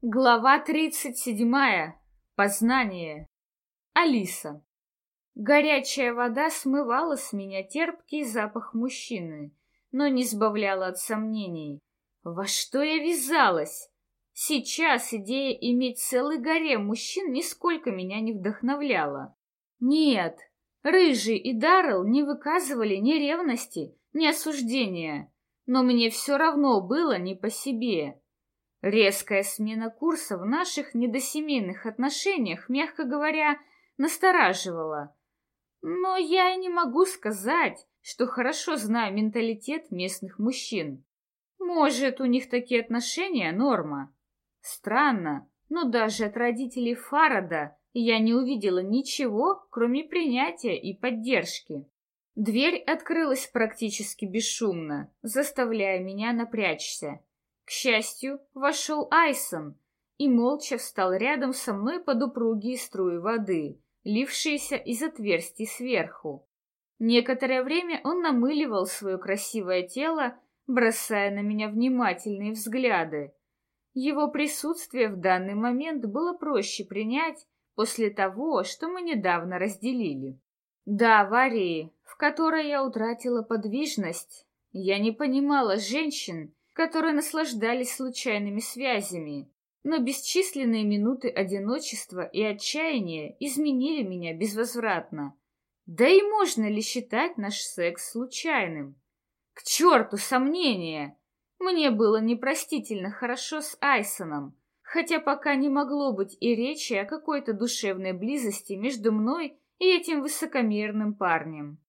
Глава 37. Познание. Алиса. Горячая вода смывала с меня терпкий запах мужчины, но не сбавляла от сомнений. Во что я ввязалась? Сейчас идея иметь целый гарем мужчин нисколько меня не вдохновляла. Нет, Рыжий и Даррелл не выказывали ни ревности, ни осуждения, но мне все равно было не по себе. Резкая смена курса в наших недосемейных отношениях, мягко говоря, настораживала. Но я и не могу сказать, что хорошо знаю менталитет местных мужчин. Может, у них такие отношения норма? Странно, но даже от родителей Фарада я не увидела ничего, кроме принятия и поддержки. Дверь открылась практически бесшумно, заставляя меня напрячься. К счастью, вошел Айсон и молча встал рядом со мной под упругие струи воды, лившиеся из отверстий сверху. Некоторое время он намыливал свое красивое тело, бросая на меня внимательные взгляды. Его присутствие в данный момент было проще принять после того, что мы недавно разделили. До аварии, в которой я утратила подвижность, я не понимала женщин, которые наслаждались случайными связями, но бесчисленные минуты одиночества и отчаяния изменили меня безвозвратно. Да и можно ли считать наш секс случайным? К черту сомнения! Мне было непростительно хорошо с Айсоном, хотя пока не могло быть и речи о какой-то душевной близости между мной и этим высокомерным парнем.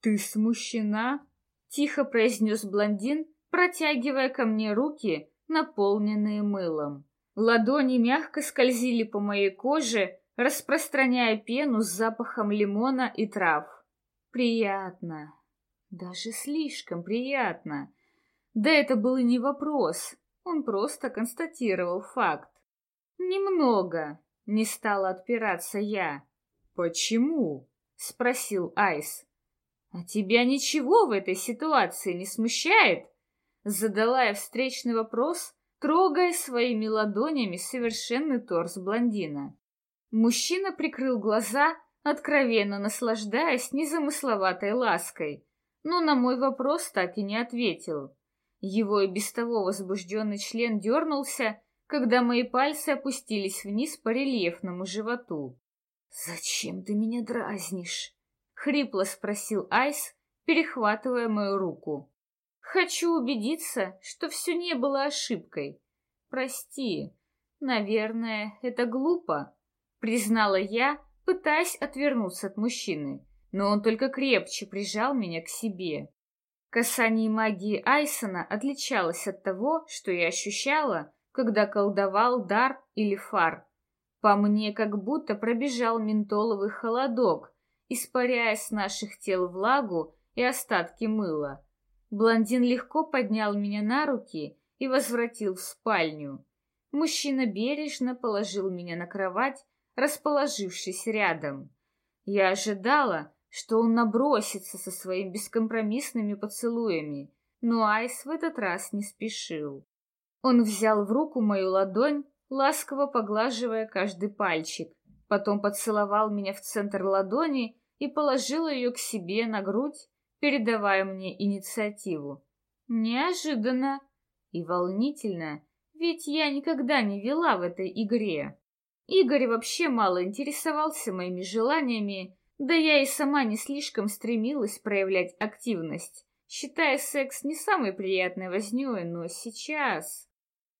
«Ты смущена?» — тихо произнес блондин, протягивая ко мне руки, наполненные мылом. Ладони мягко скользили по моей коже, распространяя пену с запахом лимона и трав. Приятно. Даже слишком приятно. Да это был и не вопрос. Он просто констатировал факт. Немного. Не стала отпираться я. Почему? Спросил Айс. А тебя ничего в этой ситуации не смущает? Задала я встречный вопрос, трогая своими ладонями совершенный торс блондина. Мужчина прикрыл глаза, откровенно наслаждаясь незамысловатой лаской, но на мой вопрос так и не ответил. Его и без того возбужденный член дернулся, когда мои пальцы опустились вниз по рельефному животу. «Зачем ты меня дразнишь?» — хрипло спросил Айс, перехватывая мою руку. Хочу убедиться, что все не было ошибкой. Прости, наверное, это глупо, признала я, пытаясь отвернуться от мужчины, но он только крепче прижал меня к себе. Касание магии Айсона отличалось от того, что я ощущала, когда колдовал дар или фар. По мне как будто пробежал ментоловый холодок, испаряя с наших тел влагу и остатки мыла. Блондин легко поднял меня на руки и возвратил в спальню. Мужчина бережно положил меня на кровать, расположившись рядом. Я ожидала, что он набросится со своими бескомпромиссными поцелуями, но Айс в этот раз не спешил. Он взял в руку мою ладонь, ласково поглаживая каждый пальчик, потом поцеловал меня в центр ладони и положил ее к себе на грудь, передавая мне инициативу. Неожиданно и волнительно, ведь я никогда не вела в этой игре. Игорь вообще мало интересовался моими желаниями, да я и сама не слишком стремилась проявлять активность, считая секс не самой приятной вознёй, но сейчас...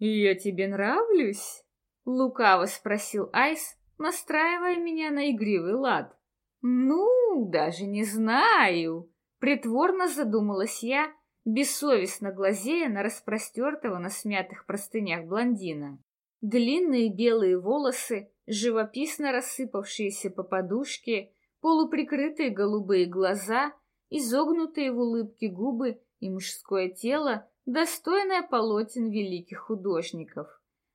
«Я тебе нравлюсь?» — лукаво спросил Айс, настраивая меня на игривый лад. «Ну, даже не знаю», Притворно задумалась я, бессовестно глазея на распростертого на смятых простынях блондина. Длинные белые волосы, живописно рассыпавшиеся по подушке, полуприкрытые голубые глаза, изогнутые в улыбке губы и мужское тело, достойное полотен великих художников.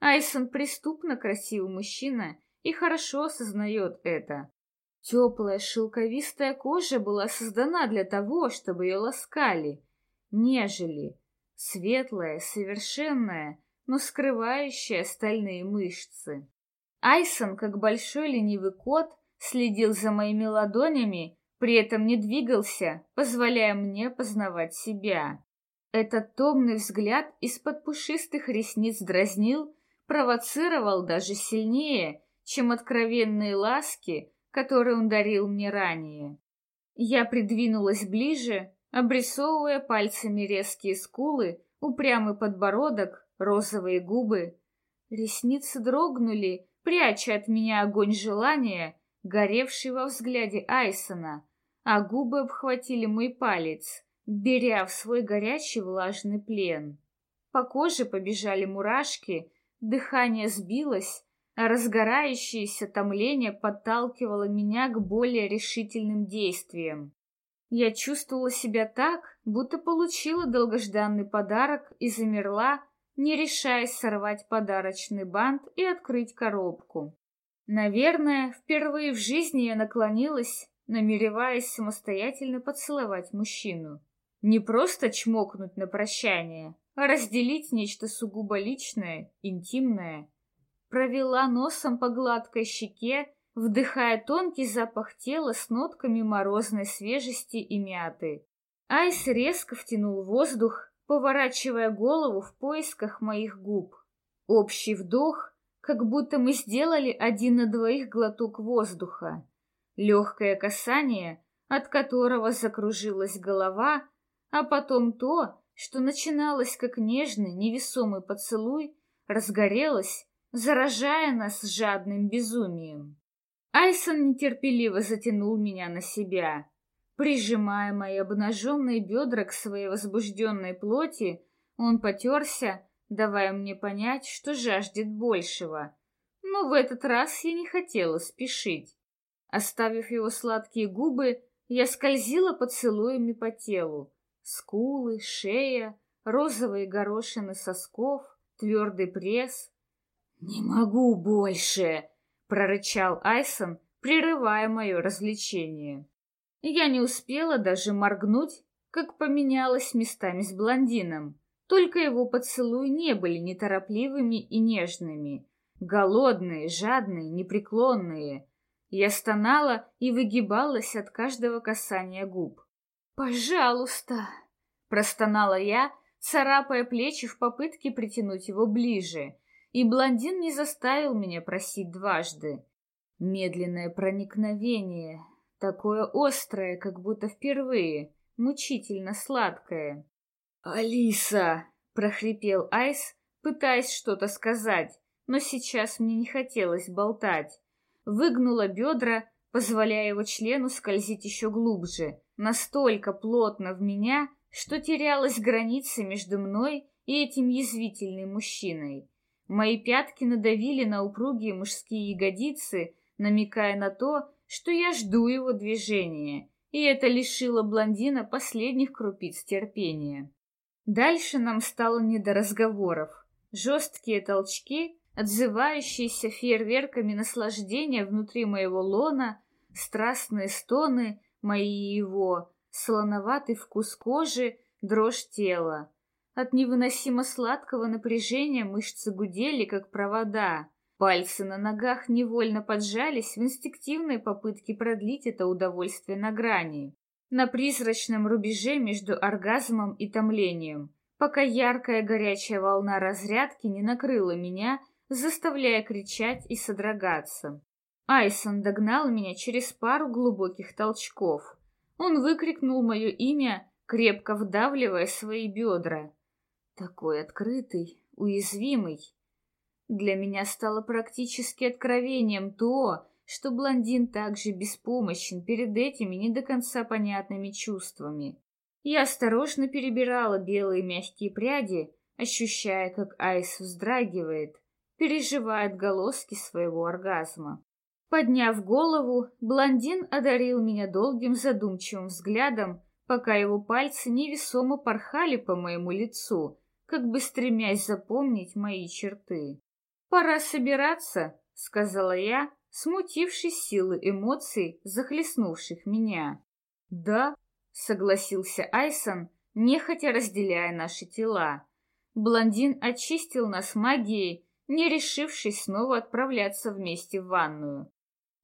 Айсон преступно красивый мужчина и хорошо осознает это. Теплая шелковистая кожа была создана для того, чтобы ее ласкали, нежели. Светлая, совершенная, но скрывающее стальные мышцы. Айсон, как большой ленивый кот, следил за моими ладонями, при этом не двигался, позволяя мне познавать себя. Этот томный взгляд из-под пушистых ресниц дразнил, провоцировал даже сильнее, чем откровенные ласки, которые он дарил мне ранее. Я придвинулась ближе, обрисовывая пальцами резкие скулы, упрямый подбородок, розовые губы. Ресницы дрогнули, пряча от меня огонь желания, горевший во взгляде Айсона, а губы обхватили мой палец, беря в свой горячий влажный плен. По коже побежали мурашки, дыхание сбилось, разгорающееся томление подталкивало меня к более решительным действиям. Я чувствовала себя так, будто получила долгожданный подарок и замерла, не решаясь сорвать подарочный бант и открыть коробку. Наверное, впервые в жизни я наклонилась, намереваясь самостоятельно поцеловать мужчину. Не просто чмокнуть на прощание, а разделить нечто сугубо личное, интимное. Провела носом по гладкой щеке, вдыхая тонкий запах тела с нотками морозной свежести и мяты. Айс резко втянул воздух, поворачивая голову в поисках моих губ. Общий вдох, как будто мы сделали один на двоих глоток воздуха. Легкое касание, от которого закружилась голова, а потом то, что начиналось как нежный, невесомый поцелуй, разгорелось, заражая нас жадным безумием. Айсон нетерпеливо затянул меня на себя. Прижимая мои обнаженные бедра к своей возбужденной плоти, он потерся, давая мне понять, что жаждет большего. Но в этот раз я не хотела спешить. Оставив его сладкие губы, я скользила поцелуями по телу. Скулы, шея, розовые горошины сосков, твердый пресс. «Не могу больше!» — прорычал Айсон, прерывая мое развлечение. Я не успела даже моргнуть, как поменялась местами с блондином. Только его поцелуи не были неторопливыми и нежными. Голодные, жадные, непреклонные. Я стонала и выгибалась от каждого касания губ. «Пожалуйста!» — простонала я, царапая плечи в попытке притянуть его ближе. И блондин не заставил меня просить дважды. Медленное проникновение, Такое острое, как будто впервые, мучительно сладкое. «Алиса!» — прохрипел Айс, пытаясь что-то сказать, но сейчас мне не хотелось болтать. Выгнула бедра, позволяя его члену скользить еще глубже, настолько плотно в меня, что терялась граница между мной и этим язвительным мужчиной. Мои пятки надавили на упругие мужские ягодицы, намекая на то, что я жду его движения, и это лишило блондина последних крупиц терпения. Дальше нам стало не до разговоров. Жесткие толчки, отзывающиеся фейерверками наслаждения внутри моего лона, страстные стоны мои и его, солоноватый вкус кожи, дрожь тела. От невыносимо сладкого напряжения мышцы гудели, как провода, Пальцы на ногах невольно поджались в инстинктивной попытке продлить это удовольствие на грани, на призрачном рубеже между оргазмом и томлением, пока яркая горячая волна разрядки не накрыла меня, заставляя кричать и содрогаться. Айсон догнал меня через пару глубоких толчков. Он выкрикнул мое имя, крепко вдавливая свои бедра. Такой открытый, уязвимый. Для меня стало практически откровением то, что блондин также беспомощен перед этими не до конца понятными чувствами. Я осторожно перебирала белые мягкие пряди, ощущая, как Айс вздрагивает, переживает голоски своего оргазма. Подняв голову, блондин одарил меня долгим задумчивым взглядом, пока его пальцы невесомо порхали по моему лицу, как бы стремясь запомнить мои черты. «Пора собираться», — сказала я, смутившись силы эмоций, захлестнувших меня. «Да», — согласился Айсон, нехотя разделяя наши тела. блондин очистил нас магией, не решившись снова отправляться вместе в ванную.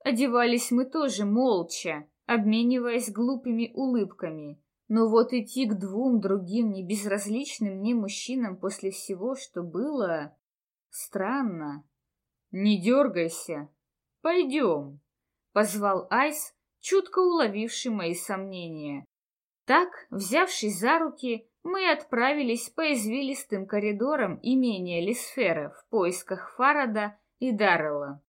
Одевались мы тоже молча, обмениваясь глупыми улыбками. Но вот идти к двум другим небезразличным мне мужчинам после всего, что было... Странно. «Не дергайся. Пойдем», — позвал Айс, чутко уловивший мои сомнения. Так, взявшись за руки, мы отправились по извилистым коридорам имения Лисфера в поисках Фарада и Даррелла.